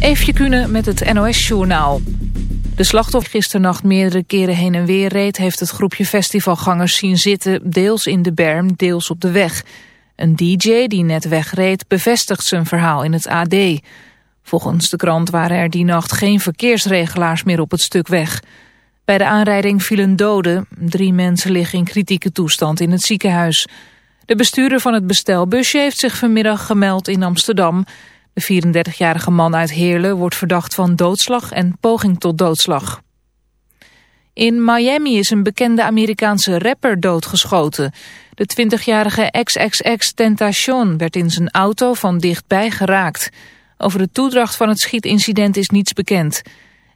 Eefje Kunnen met het NOS-journaal. De slachtoffer gisternacht meerdere keren heen en weer reed... heeft het groepje festivalgangers zien zitten, deels in de berm, deels op de weg. Een DJ die net wegreed bevestigt zijn verhaal in het AD. Volgens de krant waren er die nacht geen verkeersregelaars meer op het stuk weg. Bij de aanrijding vielen doden. Drie mensen liggen in kritieke toestand in het ziekenhuis. De bestuurder van het bestelbusje heeft zich vanmiddag gemeld in Amsterdam... De 34-jarige man uit Heerlen wordt verdacht van doodslag en poging tot doodslag. In Miami is een bekende Amerikaanse rapper doodgeschoten. De 20-jarige XXX Tentacion werd in zijn auto van dichtbij geraakt. Over de toedracht van het schietincident is niets bekend.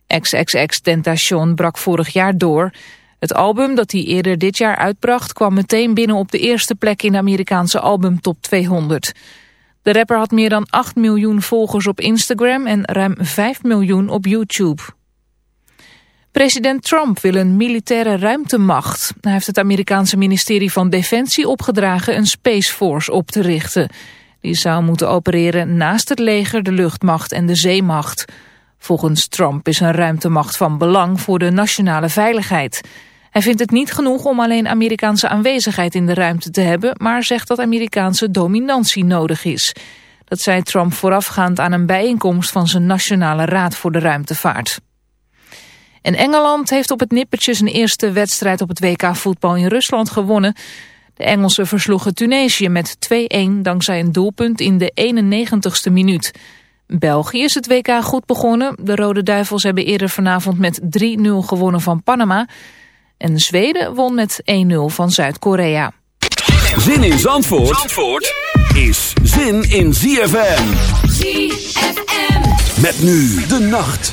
XXX Tentacion brak vorig jaar door. Het album dat hij eerder dit jaar uitbracht kwam meteen binnen op de eerste plek in de Amerikaanse albumtop 200. De rapper had meer dan 8 miljoen volgers op Instagram en ruim 5 miljoen op YouTube. President Trump wil een militaire ruimtemacht. Hij heeft het Amerikaanse ministerie van Defensie opgedragen een Space Force op te richten. Die zou moeten opereren naast het leger, de luchtmacht en de zeemacht. Volgens Trump is een ruimtemacht van belang voor de nationale veiligheid. Hij vindt het niet genoeg om alleen Amerikaanse aanwezigheid in de ruimte te hebben, maar zegt dat Amerikaanse dominantie nodig is. Dat zei Trump voorafgaand aan een bijeenkomst van zijn Nationale Raad voor de Ruimtevaart. En Engeland heeft op het nippertje zijn eerste wedstrijd op het WK voetbal in Rusland gewonnen. De Engelsen versloegen Tunesië met 2-1 dankzij een doelpunt in de 91ste minuut. België is het WK goed begonnen. De Rode Duivels hebben eerder vanavond met 3-0 gewonnen van Panama. En Zweden won met 1-0 van Zuid-Korea. Zin in Zandvoort, Zandvoort is zin in ZFM. ZFM. Met nu de nacht.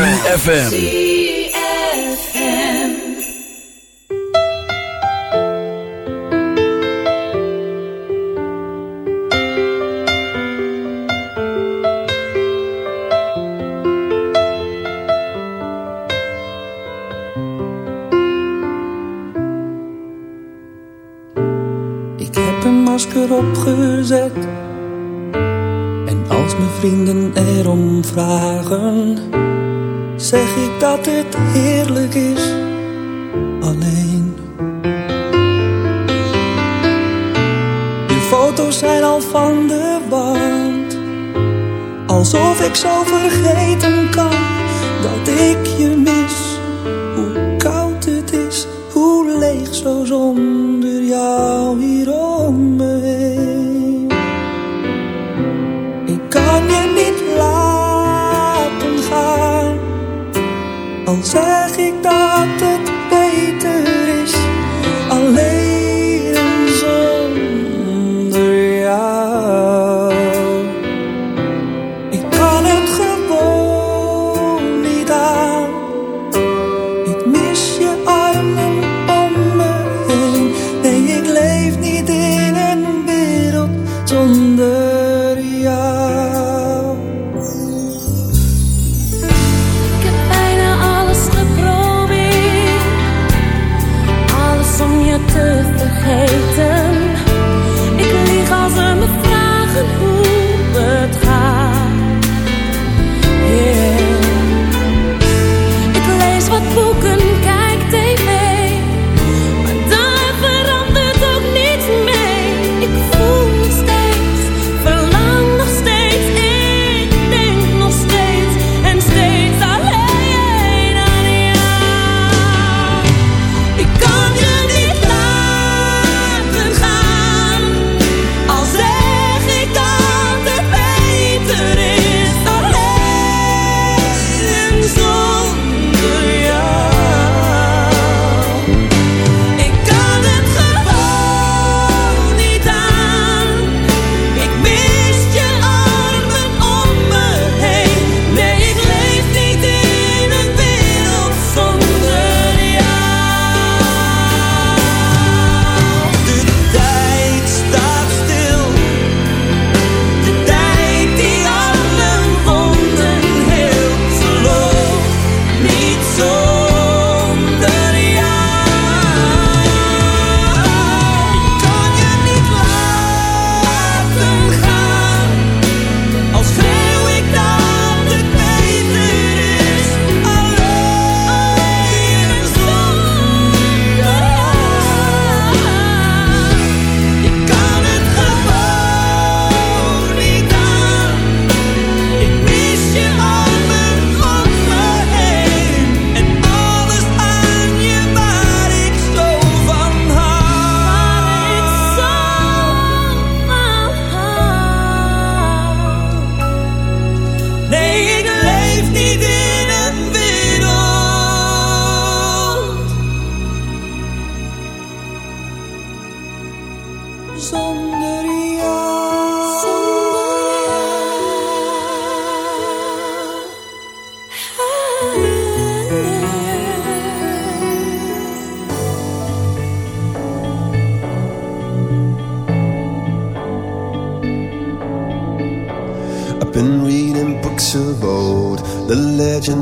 ZFM.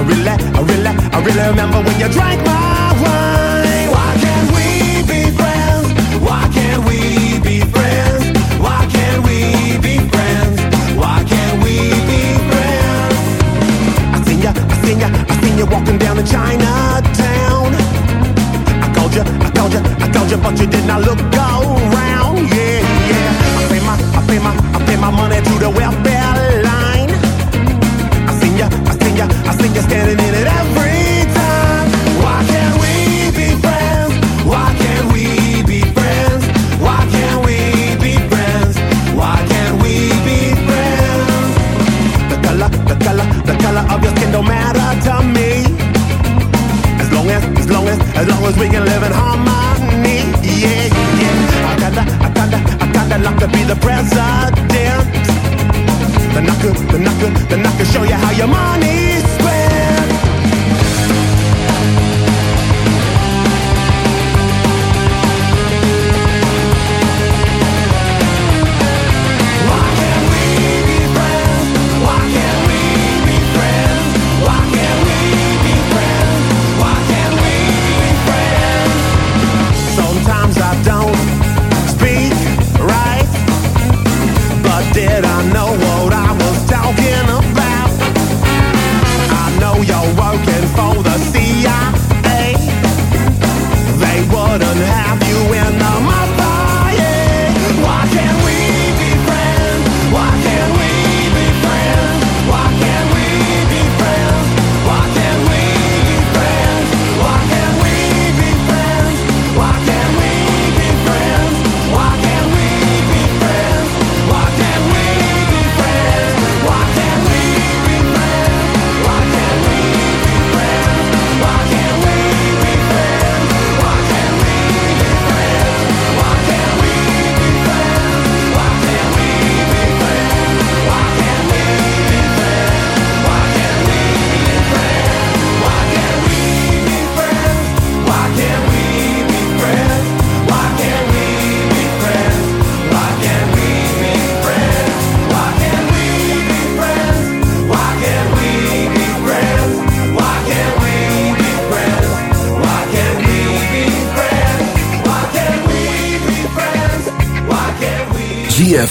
I really, I really, I really remember when you drank my wine. Why can't we be friends? Why can't we be friends? Why can't we be friends? Why can't we be friends? I seen ya, I seen ya, I seen ya walking down in Chinatown. I called ya, I called ya, I called ya, but you did not look around. Yeah, yeah. I pay my, I pay my, I pay my money to the well. I think you're standing in it every time. Why can't we be friends? Why can't we be friends? Why can't we be friends? Why can't we be friends? The color, the color, the color of your skin don't matter to me. As long as, as long as, as long as we can live in harmony. Yeah, yeah. I kinda, I kinda, I kinda like to be the president. Then I could, then I could, then I show you how your money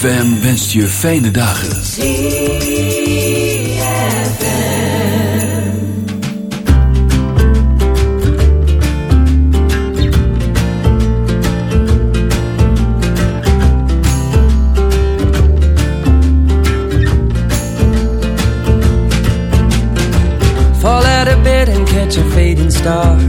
ZFM wenst je fijne dagen. Fall out of bed and catch a fading star.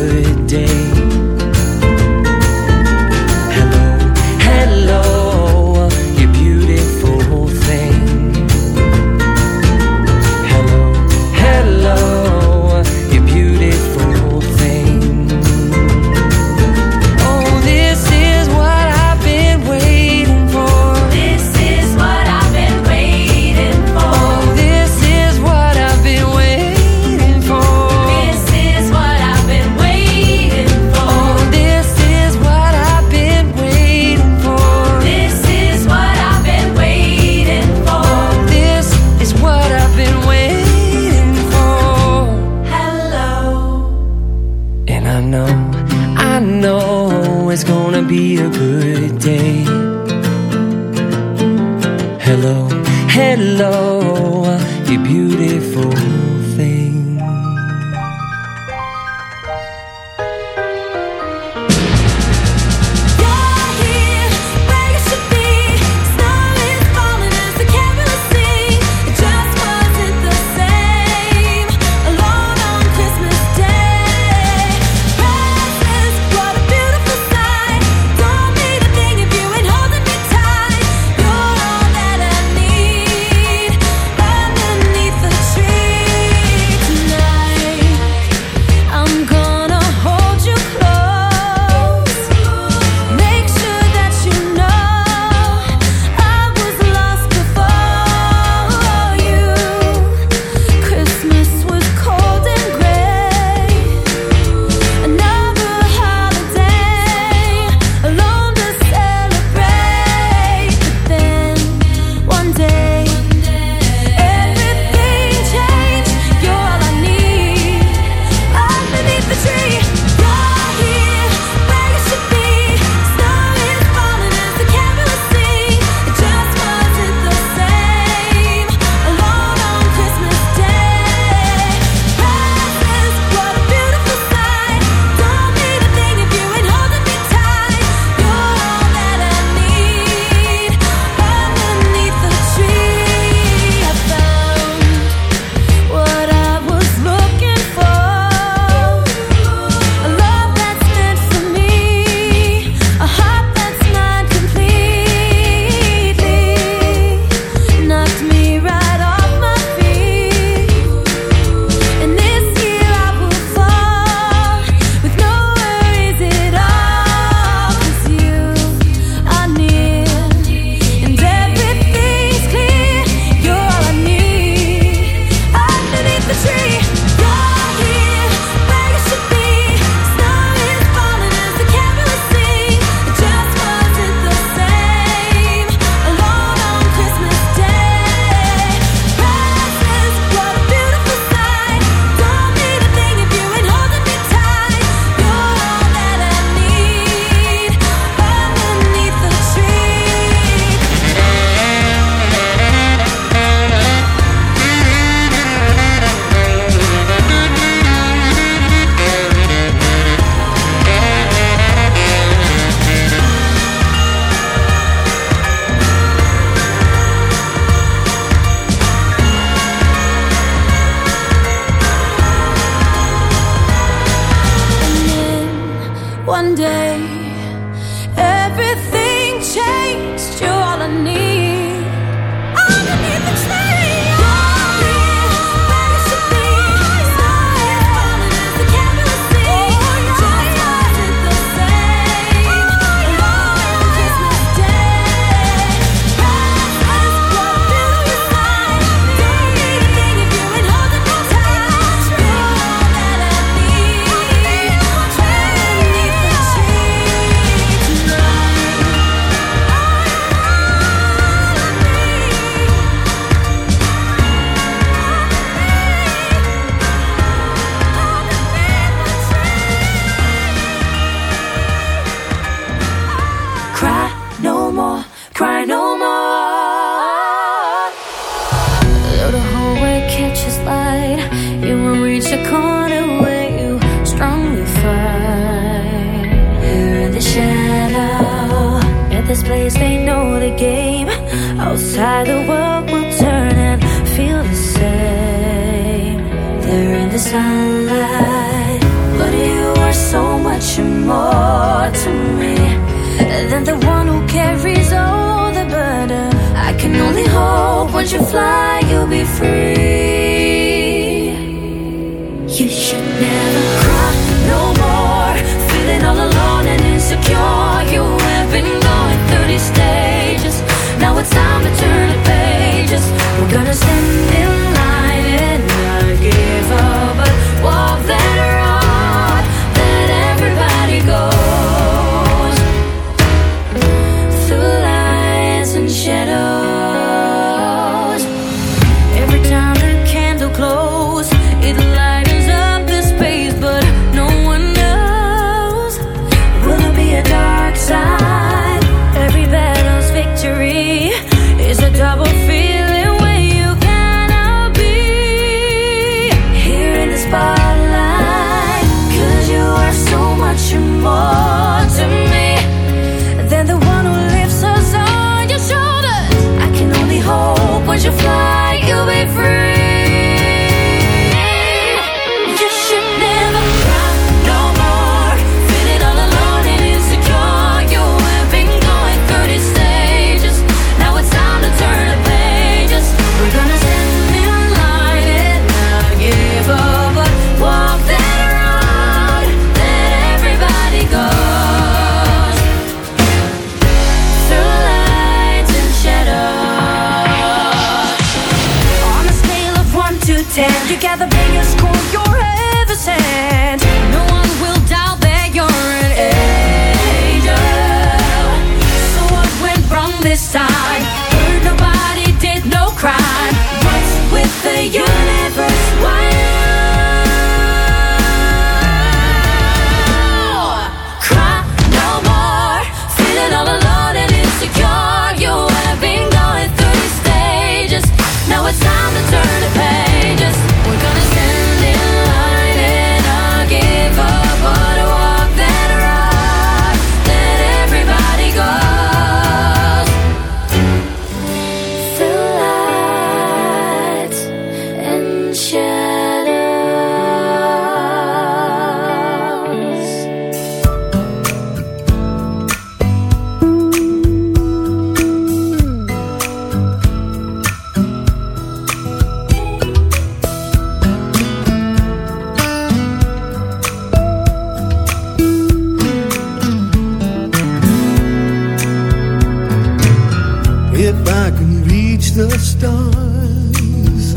if I can reach the stars,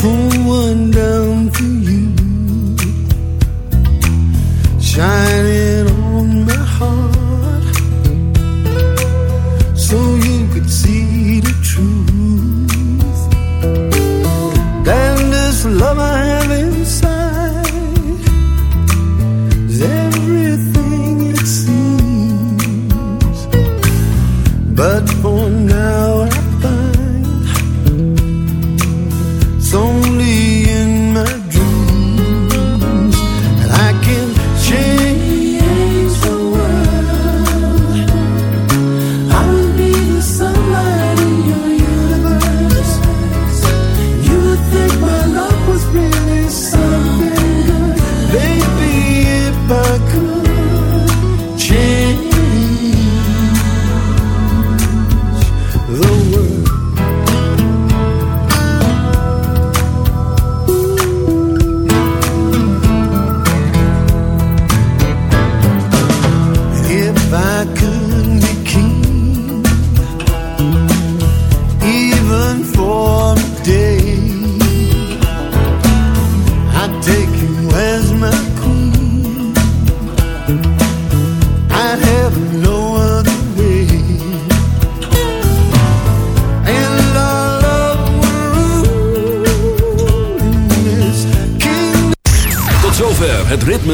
pull one down for you, shining on my heart.